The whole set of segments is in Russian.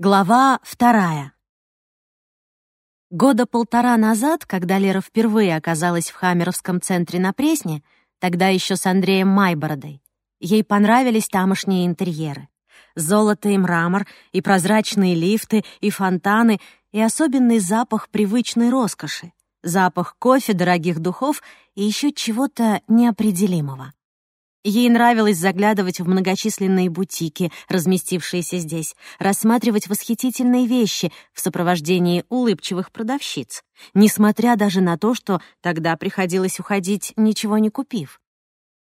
Глава вторая. Года полтора назад, когда Лера впервые оказалась в Хамеровском центре на Пресне, тогда еще с Андреем Майбородой, ей понравились тамошние интерьеры. Золото и мрамор, и прозрачные лифты, и фонтаны, и особенный запах привычной роскоши, запах кофе, дорогих духов и еще чего-то неопределимого. Ей нравилось заглядывать в многочисленные бутики, разместившиеся здесь, рассматривать восхитительные вещи в сопровождении улыбчивых продавщиц, несмотря даже на то, что тогда приходилось уходить, ничего не купив.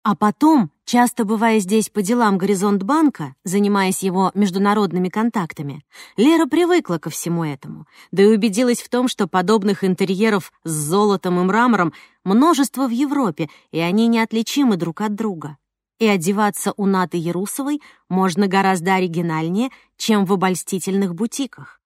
А потом, часто бывая здесь по делам Горизонт-банка, занимаясь его международными контактами, Лера привыкла ко всему этому, да и убедилась в том, что подобных интерьеров с золотом и мрамором множество в Европе, и они неотличимы друг от друга. И одеваться у Наты Ярусовой можно гораздо оригинальнее, чем в обольстительных бутиках.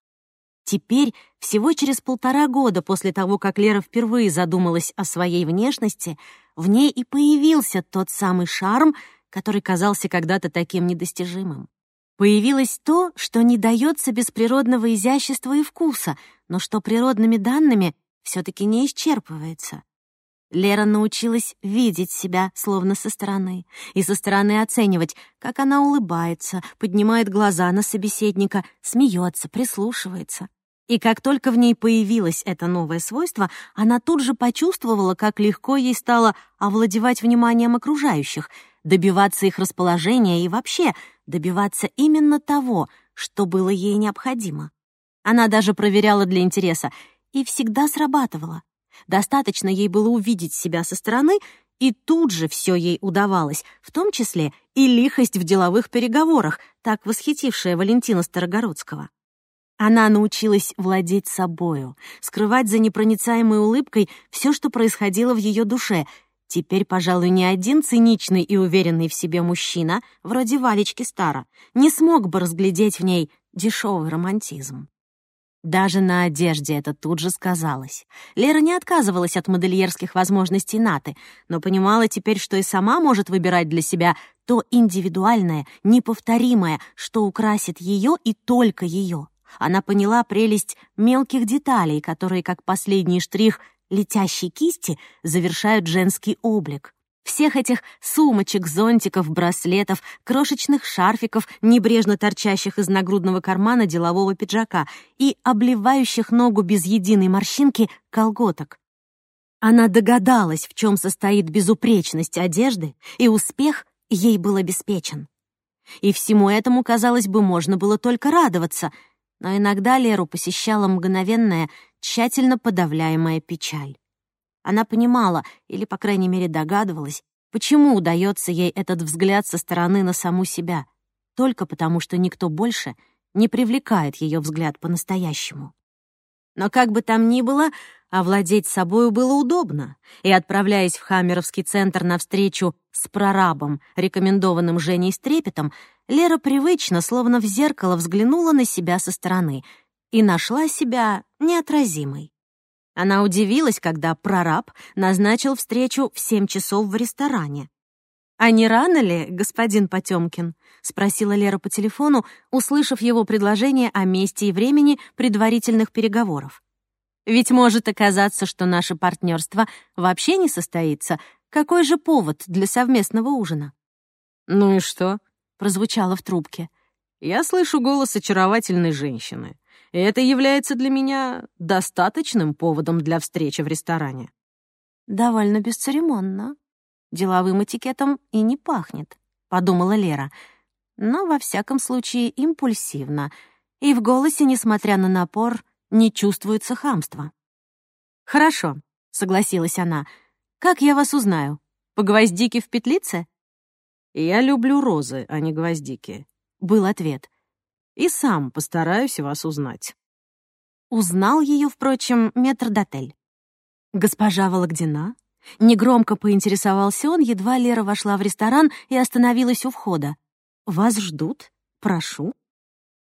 Теперь, всего через полтора года после того, как Лера впервые задумалась о своей внешности, в ней и появился тот самый шарм, который казался когда-то таким недостижимым. Появилось то, что не дается без природного изящества и вкуса, но что природными данными все таки не исчерпывается. Лера научилась видеть себя словно со стороны, и со стороны оценивать, как она улыбается, поднимает глаза на собеседника, смеется, прислушивается. И как только в ней появилось это новое свойство, она тут же почувствовала, как легко ей стало овладевать вниманием окружающих, добиваться их расположения и вообще добиваться именно того, что было ей необходимо. Она даже проверяла для интереса и всегда срабатывала. Достаточно ей было увидеть себя со стороны, и тут же все ей удавалось, в том числе и лихость в деловых переговорах, так восхитившая Валентина Старогородского. Она научилась владеть собою, скрывать за непроницаемой улыбкой все, что происходило в ее душе. Теперь, пожалуй, ни один циничный и уверенный в себе мужчина, вроде Валечки Стара, не смог бы разглядеть в ней дешевый романтизм. Даже на одежде это тут же сказалось. Лера не отказывалась от модельерских возможностей Наты, но понимала теперь, что и сама может выбирать для себя то индивидуальное, неповторимое, что украсит ее и только ее. Она поняла прелесть мелких деталей, которые, как последний штрих летящей кисти, завершают женский облик. Всех этих сумочек, зонтиков, браслетов, крошечных шарфиков, небрежно торчащих из нагрудного кармана делового пиджака и обливающих ногу без единой морщинки колготок. Она догадалась, в чем состоит безупречность одежды, и успех ей был обеспечен. И всему этому, казалось бы, можно было только радоваться — но иногда Леру посещала мгновенная, тщательно подавляемая печаль. Она понимала, или, по крайней мере, догадывалась, почему удается ей этот взгляд со стороны на саму себя, только потому что никто больше не привлекает ее взгляд по-настоящему. Но как бы там ни было, овладеть собою было удобно, и, отправляясь в Хаммеровский центр навстречу с прорабом, рекомендованным Женей Стрепетом, Лера привычно, словно в зеркало, взглянула на себя со стороны и нашла себя неотразимой. Она удивилась, когда прораб назначил встречу в семь часов в ресторане. «А не рано ли, господин Потемкин?» — спросила Лера по телефону, услышав его предложение о месте и времени предварительных переговоров. «Ведь может оказаться, что наше партнерство вообще не состоится. Какой же повод для совместного ужина?» «Ну и что?» — прозвучало в трубке. «Я слышу голос очаровательной женщины, и это является для меня достаточным поводом для встречи в ресторане». «Довольно бесцеремонно», деловым этикетом и не пахнет», — подумала Лера. Но, во всяком случае, импульсивно, и в голосе, несмотря на напор, не чувствуется хамства. «Хорошо», — согласилась она. «Как я вас узнаю? По гвоздике в петлице?» «Я люблю розы, а не гвоздики», — был ответ. «И сам постараюсь вас узнать». Узнал ее, впрочем, метрдотель. «Госпожа Вологдина?» Негромко поинтересовался он, едва Лера вошла в ресторан и остановилась у входа. «Вас ждут? Прошу».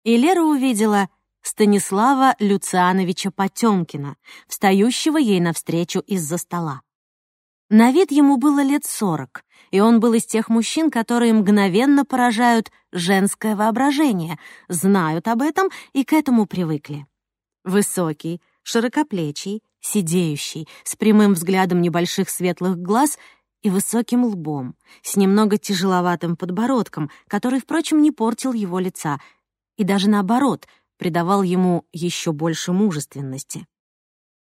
И Лера увидела Станислава Люциановича Потёмкина, встающего ей навстречу из-за стола. На вид ему было лет сорок, и он был из тех мужчин, которые мгновенно поражают женское воображение, знают об этом и к этому привыкли. Высокий, широкоплечий, сидеющий, с прямым взглядом небольших светлых глаз и высоким лбом, с немного тяжеловатым подбородком, который, впрочем, не портил его лица, и даже наоборот, придавал ему еще больше мужественности.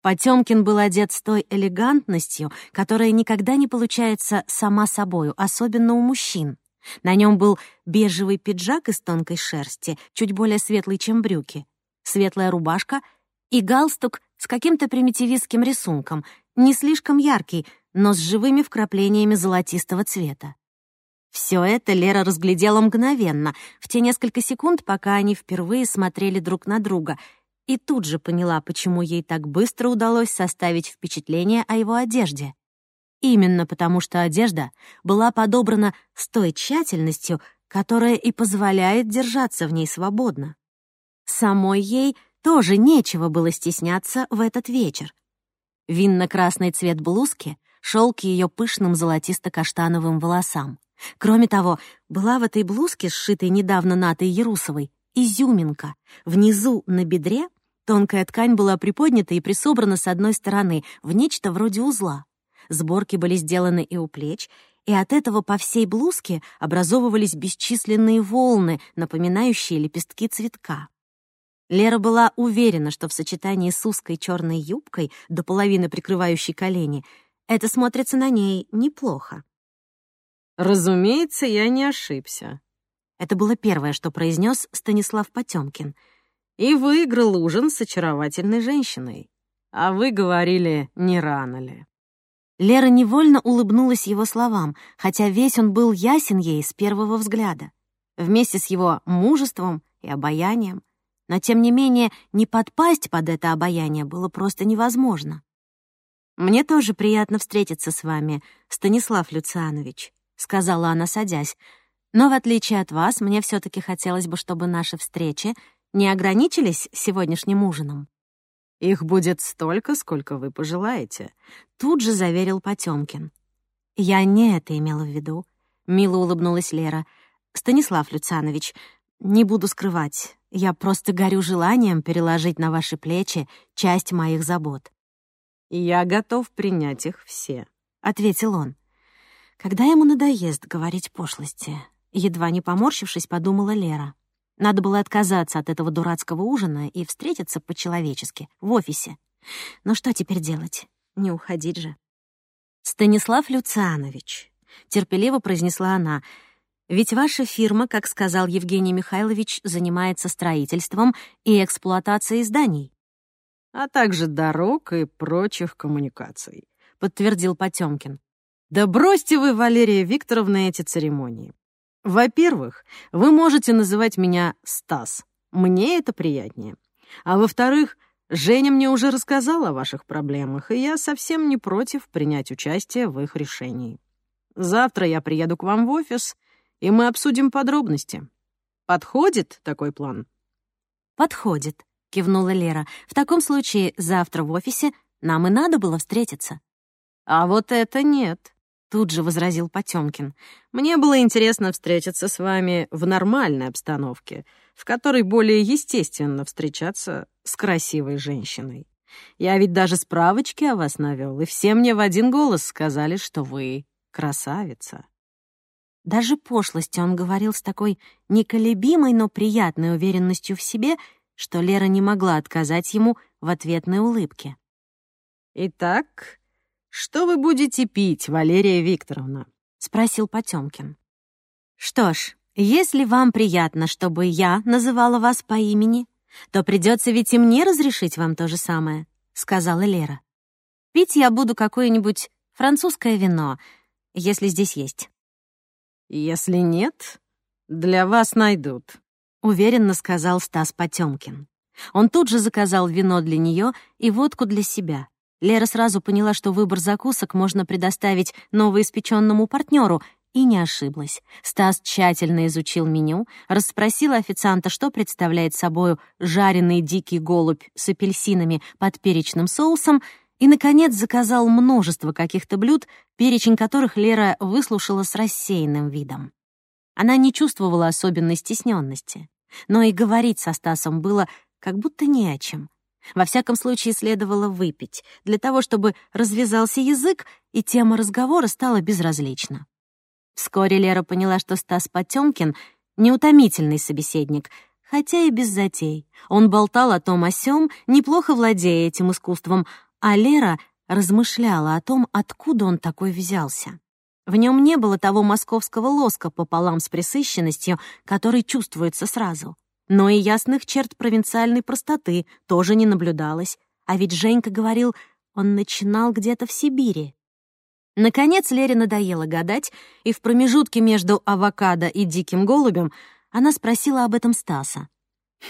Потемкин был одет с той элегантностью, которая никогда не получается сама собою, особенно у мужчин. На нем был бежевый пиджак из тонкой шерсти, чуть более светлый, чем брюки, светлая рубашка и галстук с каким-то примитивистским рисунком, не слишком яркий, но с живыми вкраплениями золотистого цвета. Все это Лера разглядела мгновенно, в те несколько секунд, пока они впервые смотрели друг на друга — и тут же поняла, почему ей так быстро удалось составить впечатление о его одежде. Именно потому, что одежда была подобрана с той тщательностью, которая и позволяет держаться в ней свободно. Самой ей тоже нечего было стесняться в этот вечер. Винно-красный цвет блузки шел к ее пышным золотисто-каштановым волосам. Кроме того, была в этой блузке, сшитой недавно Натой Ярусовой, изюминка. Внизу, на бедре, тонкая ткань была приподнята и присобрана с одной стороны в нечто вроде узла. Сборки были сделаны и у плеч, и от этого по всей блузке образовывались бесчисленные волны, напоминающие лепестки цветка. Лера была уверена, что в сочетании с узкой черной юбкой, до половины прикрывающей колени, это смотрится на ней неплохо. «Разумеется, я не ошибся», это было первое, что произнес Станислав Потемкин. «И выиграл ужин с очаровательной женщиной. А вы говорили, не рано ли?» Лера невольно улыбнулась его словам, хотя весь он был ясен ей с первого взгляда. Вместе с его мужеством и обаянием. Но, тем не менее, не подпасть под это обаяние было просто невозможно. «Мне тоже приятно встретиться с вами, Станислав Люцианович», — сказала она, садясь. Но в отличие от вас, мне все таки хотелось бы, чтобы наши встречи не ограничились сегодняшним ужином. Их будет столько, сколько вы пожелаете, тут же заверил Потемкин. Я не это имела в виду, мило улыбнулась Лера. Станислав Люцанович, не буду скрывать, я просто горю желанием переложить на ваши плечи часть моих забот. «Я готов принять их все», — ответил он. Когда ему надоест говорить пошлости, Едва не поморщившись, подумала Лера. Надо было отказаться от этого дурацкого ужина и встретиться по-человечески, в офисе. Но что теперь делать? Не уходить же. «Станислав Люцианович», — терпеливо произнесла она, «ведь ваша фирма, как сказал Евгений Михайлович, занимается строительством и эксплуатацией зданий». «А также дорог и прочих коммуникаций», — подтвердил Потёмкин. «Да бросьте вы, Валерия Викторовна, эти церемонии. Во-первых, вы можете называть меня Стас. Мне это приятнее. А во-вторых, Женя мне уже рассказала о ваших проблемах, и я совсем не против принять участие в их решении. Завтра я приеду к вам в офис, и мы обсудим подробности. Подходит такой план? Подходит, кивнула Лера. В таком случае завтра в офисе нам и надо было встретиться. А вот это нет. Тут же возразил Потёмкин. «Мне было интересно встретиться с вами в нормальной обстановке, в которой более естественно встречаться с красивой женщиной. Я ведь даже справочки о вас навёл, и все мне в один голос сказали, что вы красавица». Даже пошлости он говорил с такой неколебимой, но приятной уверенностью в себе, что Лера не могла отказать ему в ответной улыбке. «Итак, «Что вы будете пить, Валерия Викторовна?» — спросил Потёмкин. «Что ж, если вам приятно, чтобы я называла вас по имени, то придется ведь и мне разрешить вам то же самое», — сказала Лера. «Пить я буду какое-нибудь французское вино, если здесь есть». «Если нет, для вас найдут», — уверенно сказал Стас Потёмкин. Он тут же заказал вино для неё и водку для себя. Лера сразу поняла, что выбор закусок можно предоставить новоиспеченному партнеру, и не ошиблась. Стас тщательно изучил меню, расспросил официанта, что представляет собою жареный дикий голубь с апельсинами под перечным соусом, И, наконец, заказал множество каких-то блюд, перечень которых Лера выслушала с рассеянным видом. Она не чувствовала особенной стесненности, но и говорить со Стасом было как будто не о чем. Во всяком случае, следовало выпить, для того, чтобы развязался язык, и тема разговора стала безразлична. Вскоре Лера поняла, что Стас Потёмкин — неутомительный собеседник, хотя и без затей. Он болтал о том о сём, неплохо владея этим искусством, а Лера размышляла о том, откуда он такой взялся. В нем не было того московского лоска пополам с пресыщенностью, который чувствуется сразу. Но и ясных черт провинциальной простоты тоже не наблюдалось. А ведь Женька говорил, он начинал где-то в Сибири. Наконец Лере надоело гадать, и в промежутке между авокадо и диким голубем она спросила об этом Стаса.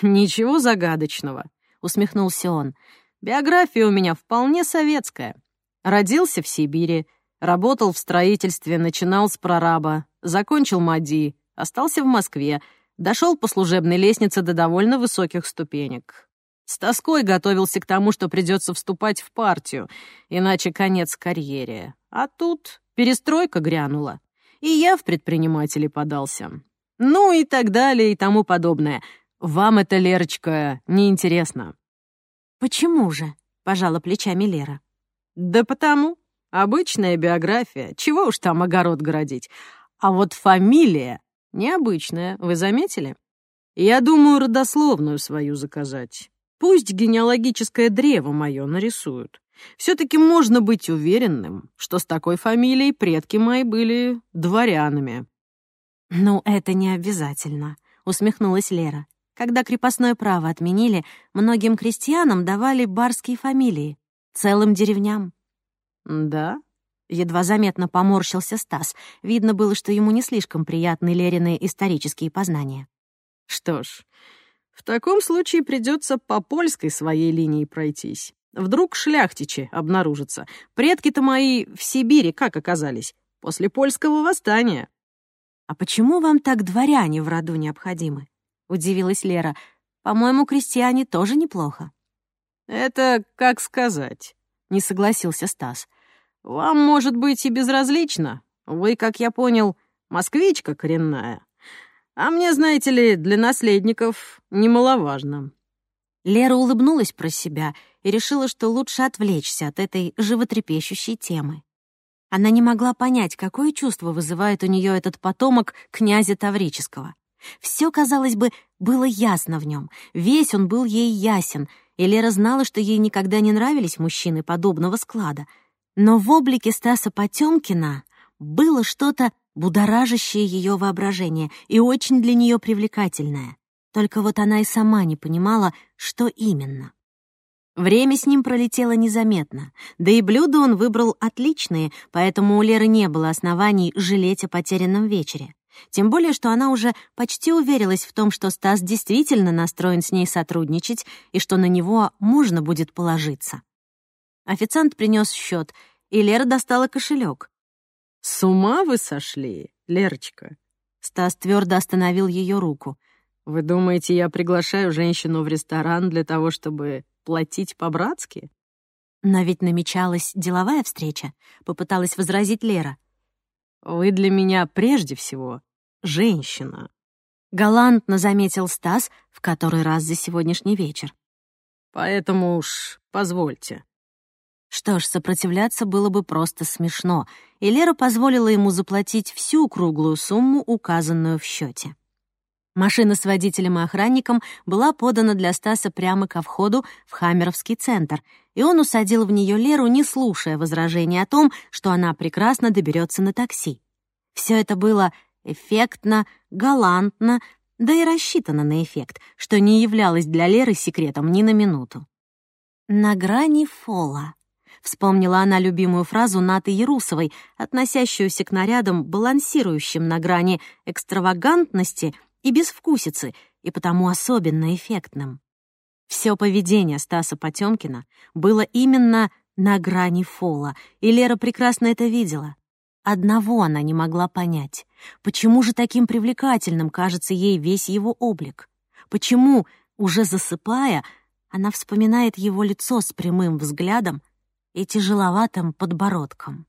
«Ничего загадочного», — усмехнулся он. Биография у меня вполне советская. Родился в Сибири, работал в строительстве, начинал с прораба, закончил МАДИ, остался в Москве, дошел по служебной лестнице до довольно высоких ступенек. С тоской готовился к тому, что придется вступать в партию, иначе конец карьере. А тут перестройка грянула, и я в предприниматели подался. Ну и так далее и тому подобное. Вам это, Лерочка, неинтересно. «Почему же?» — пожала плечами Лера. «Да потому. Обычная биография. Чего уж там огород городить. А вот фамилия необычная, вы заметили? Я думаю, родословную свою заказать. Пусть генеалогическое древо мое нарисуют. Все-таки можно быть уверенным, что с такой фамилией предки мои были дворянами». «Ну, это не обязательно», — усмехнулась Лера. Когда крепостное право отменили, многим крестьянам давали барские фамилии, целым деревням. «Да?» — едва заметно поморщился Стас. Видно было, что ему не слишком приятны Лерины исторические познания. «Что ж, в таком случае придется по польской своей линии пройтись. Вдруг шляхтичи обнаружатся. Предки-то мои в Сибири как оказались? После польского восстания». «А почему вам так дворяне в роду необходимы?» удивилась Лера. «По-моему, крестьяне тоже неплохо». «Это как сказать», — не согласился Стас. «Вам, может быть, и безразлично. Вы, как я понял, москвичка коренная. А мне, знаете ли, для наследников немаловажно». Лера улыбнулась про себя и решила, что лучше отвлечься от этой животрепещущей темы. Она не могла понять, какое чувство вызывает у нее этот потомок князя Таврического. Все, казалось бы, было ясно в нем. Весь он был ей ясен, и Лера знала, что ей никогда не нравились мужчины подобного склада. Но в облике Стаса Потемкина было что-то будоражащее ее воображение и очень для нее привлекательное. Только вот она и сама не понимала, что именно. Время с ним пролетело незаметно, да и блюда он выбрал отличные, поэтому у Леры не было оснований жалеть о потерянном вечере. Тем более, что она уже почти уверилась в том, что Стас действительно настроен с ней сотрудничать и что на него можно будет положиться. Официант принес счет, и Лера достала кошелек. «С ума вы сошли, Лерочка?» Стас твердо остановил ее руку. «Вы думаете, я приглашаю женщину в ресторан для того, чтобы платить по-братски?» «Но ведь намечалась деловая встреча», — попыталась возразить Лера. Вы для меня прежде всего женщина. Галантно заметил Стас в который раз за сегодняшний вечер. Поэтому уж позвольте. Что ж, сопротивляться было бы просто смешно, и Лера позволила ему заплатить всю круглую сумму, указанную в счете. Машина с водителем и охранником была подана для Стаса прямо ко входу в Хаммеровский центр, и он усадил в нее Леру, не слушая возражений о том, что она прекрасно доберется на такси. Все это было эффектно, галантно, да и рассчитано на эффект, что не являлось для Леры секретом ни на минуту. «На грани фола», — вспомнила она любимую фразу Наты Ярусовой, относящуюся к нарядам, балансирующим на грани экстравагантности — и безвкусицы, и потому особенно эффектным. Все поведение Стаса Потемкина было именно на грани фола, и Лера прекрасно это видела. Одного она не могла понять. Почему же таким привлекательным кажется ей весь его облик? Почему, уже засыпая, она вспоминает его лицо с прямым взглядом, и тяжеловатым подбородком.